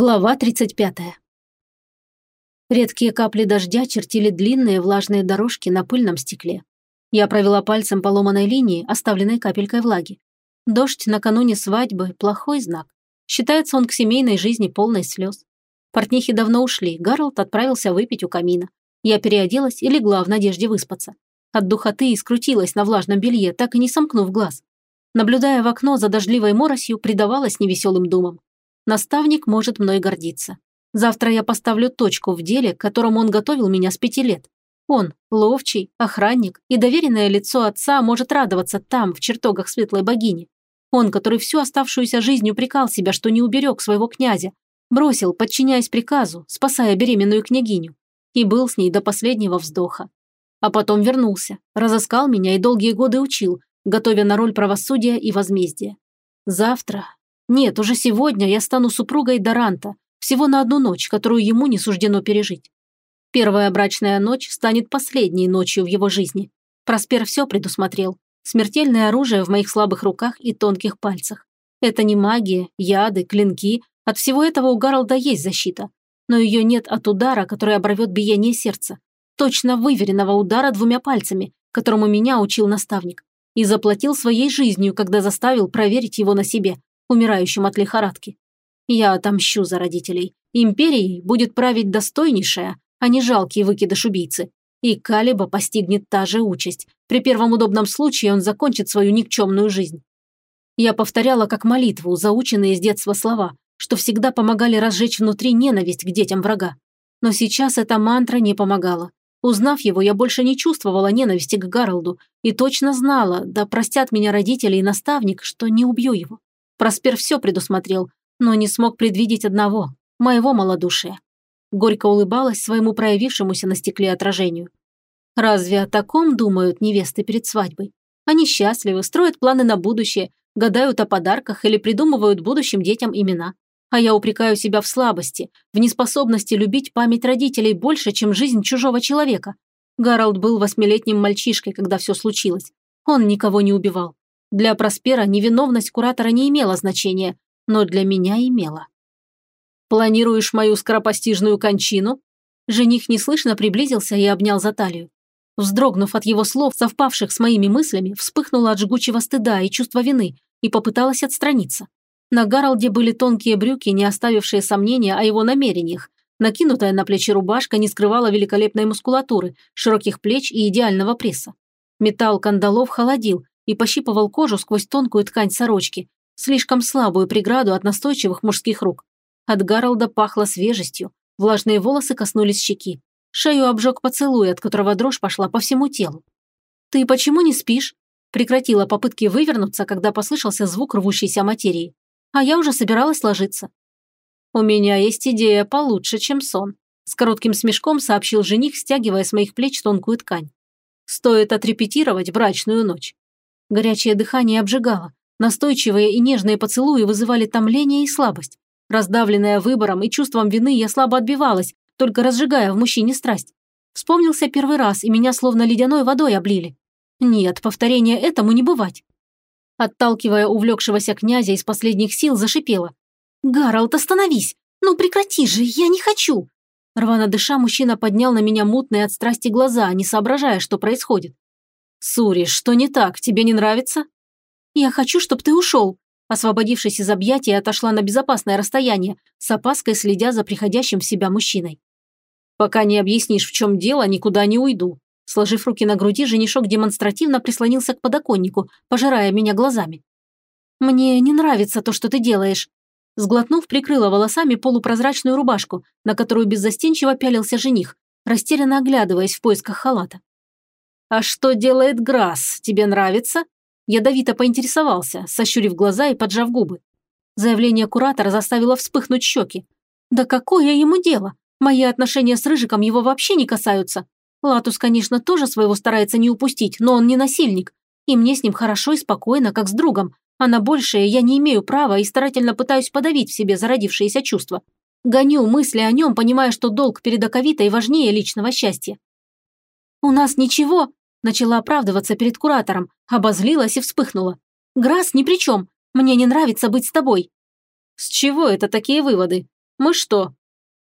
Глава 35. Редкие капли дождя чертили длинные влажные дорожки на пыльном стекле. Я провела пальцем по ломаной линии, оставленной капелькой влаги. Дождь накануне свадьбы – плохой знак. Считается он к семейной жизни полной слез. Портнихи давно ушли, Гарольд отправился выпить у камина. Я переоделась и легла в надежде выспаться. От духоты и скрутилась на влажном белье, так и не сомкнув глаз. Наблюдая в окно за дождливой моросью, предавалась невеселым думам. Наставник может мной гордиться. Завтра я поставлю точку в деле, к которому он готовил меня с пяти лет. Он, ловчий, охранник и доверенное лицо отца может радоваться там, в чертогах светлой богини. Он, который всю оставшуюся жизнь упрекал себя, что не уберег своего князя, бросил, подчиняясь приказу, спасая беременную княгиню, и был с ней до последнего вздоха. А потом вернулся, разыскал меня и долгие годы учил, готовя на роль правосудия и возмездия. Завтра, нет, уже сегодня я стану супругой Даранта, всего на одну ночь, которую ему не суждено пережить. Первая брачная ночь станет последней ночью в его жизни. Проспер все предусмотрел. Смертельное оружие в моих слабых руках и тонких пальцах. Это не магия, яды, клинки. От всего этого у Гаролда есть защита. Но ее нет от удара, который оборвет биение сердца. Точно выверенного удара двумя пальцами, которому меня учил наставник. И заплатил своей жизнью, когда заставил проверить его на себе умирающим от лихорадки. Я отомщу за родителей. Империей будет править достойнейшая, а не жалкий выкидыш убийцы. И Калиба постигнет та же участь. При первом удобном случае он закончит свою никчемную жизнь. Я повторяла как молитву, заученные с детства слова, что всегда помогали разжечь внутри ненависть к детям врага. Но сейчас эта мантра не помогала. Узнав его, я больше не чувствовала ненависти к Гаролду и точно знала, да простят меня родители и наставник, что не убью его. Проспер все предусмотрел, но не смог предвидеть одного – моего малодушия. Горько улыбалась своему проявившемуся на стекле отражению. Разве о таком думают невесты перед свадьбой? Они счастливы, строят планы на будущее, гадают о подарках или придумывают будущим детям имена. А я упрекаю себя в слабости, в неспособности любить память родителей больше, чем жизнь чужого человека. Гарольд был восьмилетним мальчишкой, когда все случилось. Он никого не убивал. Для Проспера невиновность куратора не имела значения, но для меня имела. «Планируешь мою скоропостижную кончину?» Жених неслышно приблизился и обнял за талию. Вздрогнув от его слов, совпавших с моими мыслями, вспыхнула от жгучего стыда и чувства вины и попыталась отстраниться. На Гаролде были тонкие брюки, не оставившие сомнения о его намерениях. Накинутая на плечи рубашка не скрывала великолепной мускулатуры, широких плеч и идеального пресса. Металл кандалов холодил, и пощипывал кожу сквозь тонкую ткань сорочки, слишком слабую преграду от настойчивых мужских рук. От Гаролда пахло свежестью, влажные волосы коснулись щеки. Шею обжег поцелуй, от которого дрожь пошла по всему телу. «Ты почему не спишь?» Прекратила попытки вывернуться, когда послышался звук рвущейся материи. А я уже собиралась ложиться. «У меня есть идея получше, чем сон», с коротким смешком сообщил жених, стягивая с моих плеч тонкую ткань. «Стоит отрепетировать брачную ночь. Горячее дыхание обжигало. Настойчивые и нежные поцелуи вызывали томление и слабость. Раздавленная выбором и чувством вины, я слабо отбивалась, только разжигая в мужчине страсть. Вспомнился первый раз, и меня словно ледяной водой облили. Нет, повторения этому не бывать. Отталкивая увлекшегося князя из последних сил, зашипела. «Гаралт, остановись! Ну прекрати же, я не хочу!» Рвано дыша, мужчина поднял на меня мутные от страсти глаза, не соображая, что происходит. «Сури, что не так? Тебе не нравится?» «Я хочу, чтобы ты ушел». Освободившись из объятия, отошла на безопасное расстояние, с опаской следя за приходящим в себя мужчиной. «Пока не объяснишь, в чем дело, никуда не уйду». Сложив руки на груди, женишок демонстративно прислонился к подоконнику, пожирая меня глазами. «Мне не нравится то, что ты делаешь». Сглотнув, прикрыла волосами полупрозрачную рубашку, на которую беззастенчиво пялился жених, растерянно оглядываясь в поисках халата. «А что делает Грасс? Тебе нравится?» Ядовито поинтересовался, сощурив глаза и поджав губы. Заявление куратора заставило вспыхнуть щеки. «Да какое ему дело? Мои отношения с Рыжиком его вообще не касаются. Латус, конечно, тоже своего старается не упустить, но он не насильник. И мне с ним хорошо и спокойно, как с другом. А на большее я не имею права и старательно пытаюсь подавить в себе зародившиеся чувства. Гоню мысли о нем, понимая, что долг перед Аковитой важнее личного счастья. «У нас ничего», Начала оправдываться перед куратором, обозлилась и вспыхнула. «Грасс ни при чем. Мне не нравится быть с тобой». «С чего это такие выводы?» Мы что?»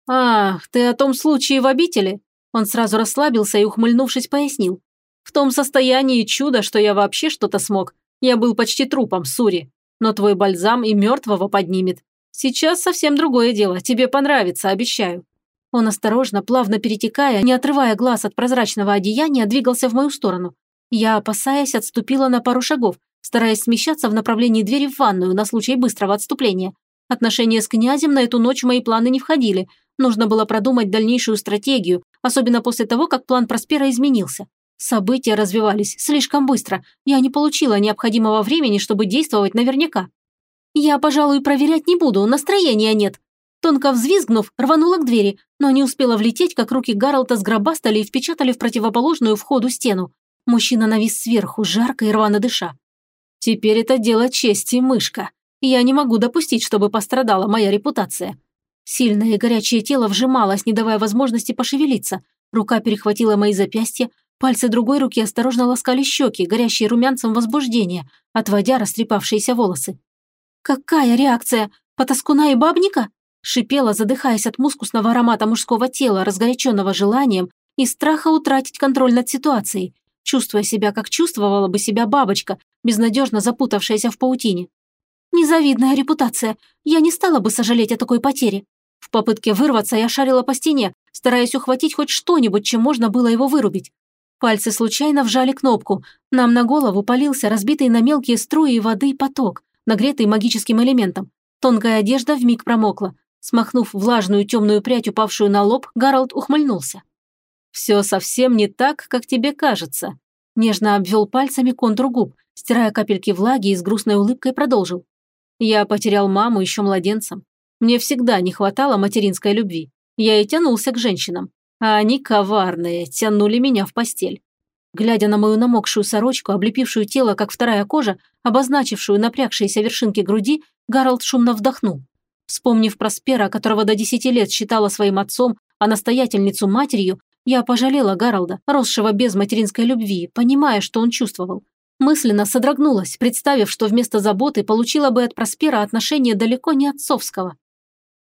«Ах, ты о том случае в обители?» Он сразу расслабился и, ухмыльнувшись, пояснил. «В том состоянии чудо, что я вообще что-то смог. Я был почти трупом, Сури. Но твой бальзам и мертвого поднимет. Сейчас совсем другое дело. Тебе понравится, обещаю». Он осторожно, плавно перетекая, не отрывая глаз от прозрачного одеяния, двигался в мою сторону. Я, опасаясь, отступила на пару шагов, стараясь смещаться в направлении двери в ванную на случай быстрого отступления. Отношения с князем на эту ночь в мои планы не входили. Нужно было продумать дальнейшую стратегию, особенно после того, как план Проспера изменился. События развивались слишком быстро. Я не получила необходимого времени, чтобы действовать наверняка. Я, пожалуй, проверять не буду, настроения нет. Тонко взвизгнув, рванула к двери, но не успела влететь, как руки Гаролта сгробастали и впечатали в противоположную входу стену. Мужчина навис сверху, жарко и рвано дыша. «Теперь это дело чести, мышка. Я не могу допустить, чтобы пострадала моя репутация». Сильное и горячее тело вжималось, не давая возможности пошевелиться. Рука перехватила мои запястья, пальцы другой руки осторожно ласкали щеки, горящие румянцем возбуждения, отводя растрепавшиеся волосы. «Какая реакция? Потаскуна и бабника?» Шипела, задыхаясь от мускусного аромата мужского тела, разгоряченного желанием и страха утратить контроль над ситуацией чувствуя себя, как чувствовала бы себя бабочка, безнадежно запутавшаяся в паутине. Незавидная репутация. Я не стала бы сожалеть о такой потере. В попытке вырваться я шарила по стене, стараясь ухватить хоть что-нибудь, чем можно было его вырубить. Пальцы случайно вжали кнопку. Нам на голову полился разбитый на мелкие струи воды поток, нагретый магическим элементом. Тонкая одежда вмиг промокла. Смахнув влажную темную прядь, упавшую на лоб, Гарольд ухмыльнулся. «Все совсем не так, как тебе кажется», – нежно обвел пальцами контур губ, стирая капельки влаги и с грустной улыбкой продолжил. «Я потерял маму еще младенцем. Мне всегда не хватало материнской любви. Я и тянулся к женщинам. А они коварные, тянули меня в постель. Глядя на мою намокшую сорочку, облепившую тело, как вторая кожа, обозначившую напрягшиеся вершинки груди, Гарольд шумно вдохнул. Вспомнив Проспера, которого до десяти лет считала своим отцом, а настоятельницу матерью, я пожалела Гаролда, росшего без материнской любви, понимая, что он чувствовал. Мысленно содрогнулась, представив, что вместо заботы получила бы от Проспера отношение далеко не отцовского.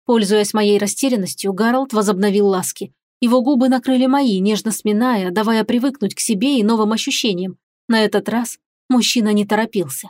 Пользуясь моей растерянностью, Гарольд возобновил ласки. Его губы накрыли мои, нежно сминая, давая привыкнуть к себе и новым ощущениям. На этот раз мужчина не торопился.